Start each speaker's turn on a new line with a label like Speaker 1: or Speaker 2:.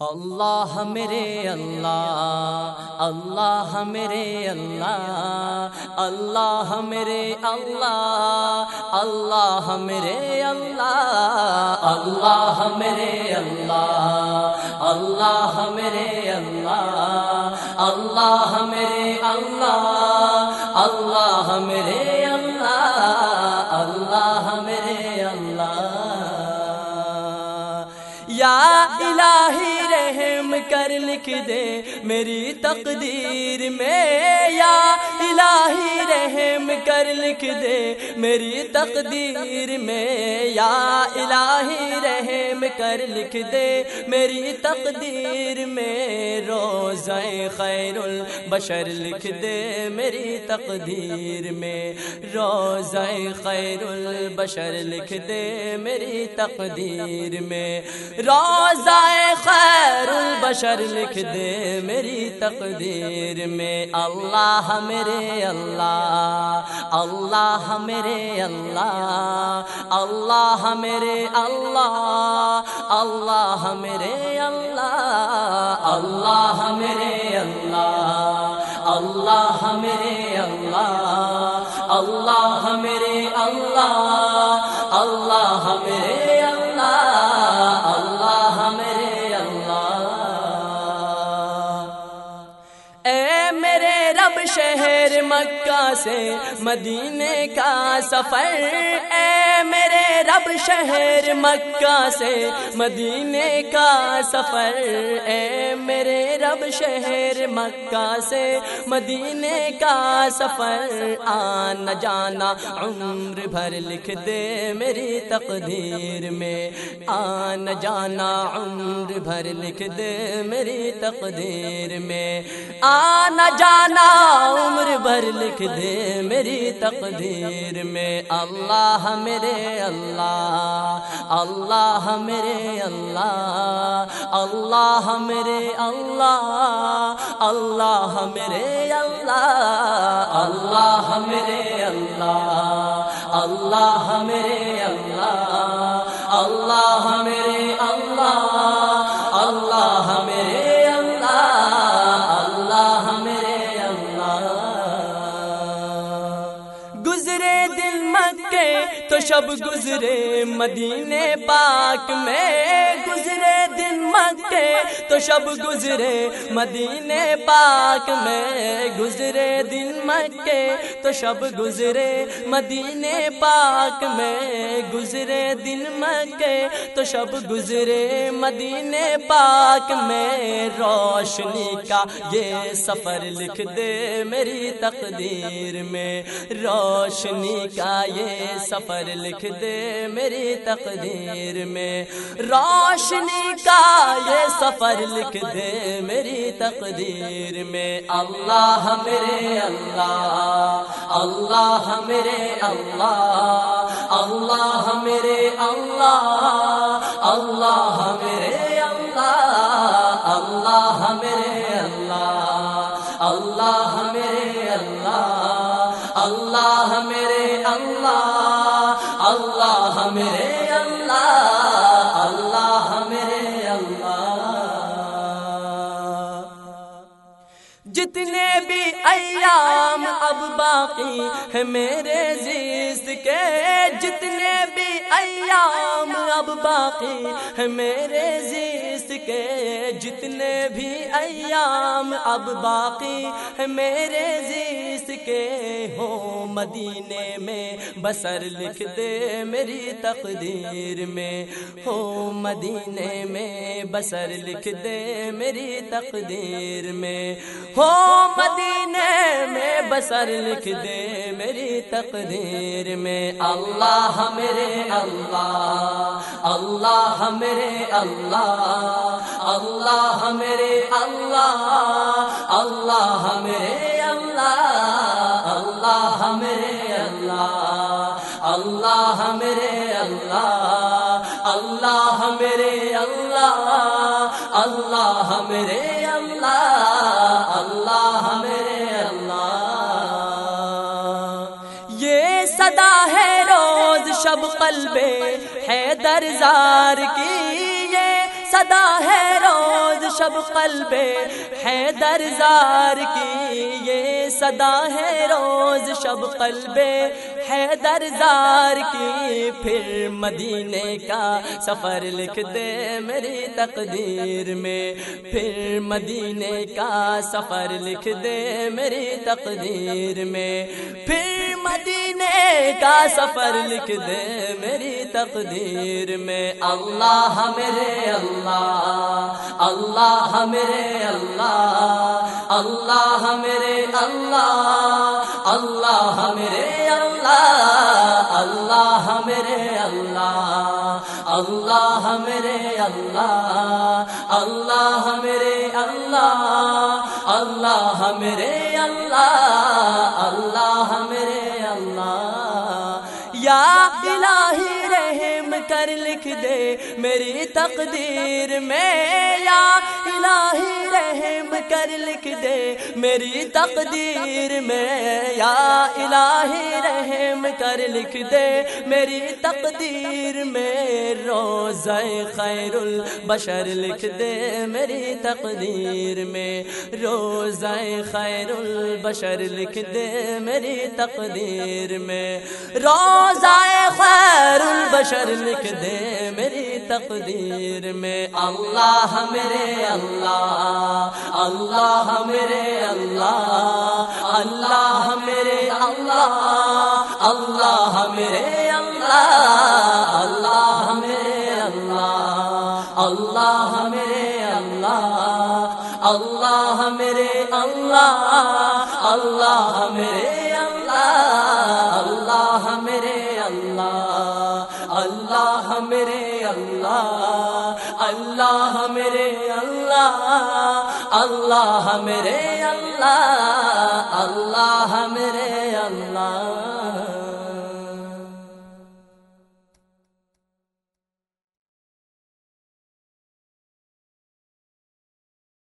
Speaker 1: اللہ میرے اللہ اللہ میرے اللہ اللہ میرے اللہ اللہ میرے اللہ اللہ میرے اللہ اللہ میرے اللہ اللہ میرے اللہ اللہ میرے یا الہی رحم کر لکھ دے میری تقدیر میں یا الہی رحم کر لکھ دے میری تقدیر میں یا الہی رحم کر لکھ دے میری تقدیر میں روزہ خیر البشر لکھ دے میری تقدیر میں روزہ خیر البشر لکھ دے میری تقدیر میں روزہ خیر البشر لکھ دے میری تقدیر میں اللہ میرے اللہ اللہ میرے اللہ اللہ میرے اللہ اللہ میرے اللہ اللہ میرے اللہ اللہ میرے اللہ اللہ میرے اللہ اللہ میرے شہر مکہ سے مدینے کا سفر۔ اے میرے رب، شہر مکہ سے مدینے کا سفر۔ اے میرے رب، شہر مکہ سے مدینے کا سفر۔ آنا جانا، عمر بھر لکھ دے میری تقدیر میں۔ آنا جانا، عمر بھر لکھ دے میری تقدیر میں۔ آنا جانا، عمر بھر لکھ دے میری تقدیر میں۔ اللہ میرے اللہ اللہ میرے اللہ اللہ میرے اللہ اللہ میرے اللہ اللہ میرے اللہ اللہ میرے اللہ اللہ میرے اللہ اللہ میرے شب گزرے مدینے پاک میں مکے تو شب گزرے، مدینے پاک میں گزرے دن مکے۔ تو شب گزرے، مدینے پاک میں گزرے دن مکے۔ تو شب گزرے، مدینے پاک میں روشنی کا یہ سفر لکھ دے میری تقدیر میں۔ روشنی کا یہ سفر لکھ دے میری تقدیر میں۔ روشنی کا یہ سفر لکھ دے میری تقدیر میں۔ اللہ میرے اللہ اللہ میرے اللہ اللہ میرے اللہ اللہ میرے اللہ اللہ میرے اللہ اللہ میرے اللہ اللہ میرے اللہ اللہ میرے اللہ۔ جتنے بھی ایام اب باقی ہے میرے زیست کے، جتنے بھی ایام اب باقی ہے میرے زیست کے، جتنے بھی ایام اب باقی ہے میرے زیست کے ہو مدینے میں بسر لکھ دے میری تقدیر میں۔ ہو مدینے میں بسر لکھ دے میری تقدیر میں۔ ہو مدینے میں بسر لکھ دے میری تقدیر میں۔ اللہ میرے اللہ اللہ میرے اللہ اللہ میرے اللہ اللہ ہاں میرے اللہ اللہ میرے اللہ اللہ میرے اللہ اللہ میرے اللہ۔ یہ صدا ہے روز شب قلب ہے درزار کی، یہ صدا ہے شب قلب ہے درزار کی یہ صدا ہے روز شب قلب ہے درزار کی پھر مدینے کا سفر لکھ دے میری تقدیر میں پھر مدینے کا سفر لکھ دے میری تقدیر میں پھر مدینے کا سفر لکھ دے میری تقدیر میں۔ اللہ میرے اللہ اللہ میرے اللہ اللہ میرے اللہ اللہ میرے اللہ اللہ میرے اللہ اللہ میرے اللہ اللہ میرے اللہ اللہ میرے اللہ اللہ میرے اللہ الہی رحم کر لکھ دے میری تقدیر میں، یا الہی رحم کر لکھ دے میری تقدیر میں، یا الہی رحم کر لکھ دے میری تقدیر میں۔ روز خیر البشر لکھ دے میری تقدیر میں۔ روز خیر البشر لکھ دے میری تقدیر میں۔ روز خیر البشر لکھ دے میری تقدیر میں۔ اللہ میرے اللہ اللہ میرے اللہ اللہ میرے اللہ اللہ میرے اللہ اللہ میرے اللہ اللہ میرے اللہ اللہ میرے اللہ اللہ میرے میرے اللہ اللہ میرے اللہ اللہ میرے اللہ اللہ میرے اللہ۔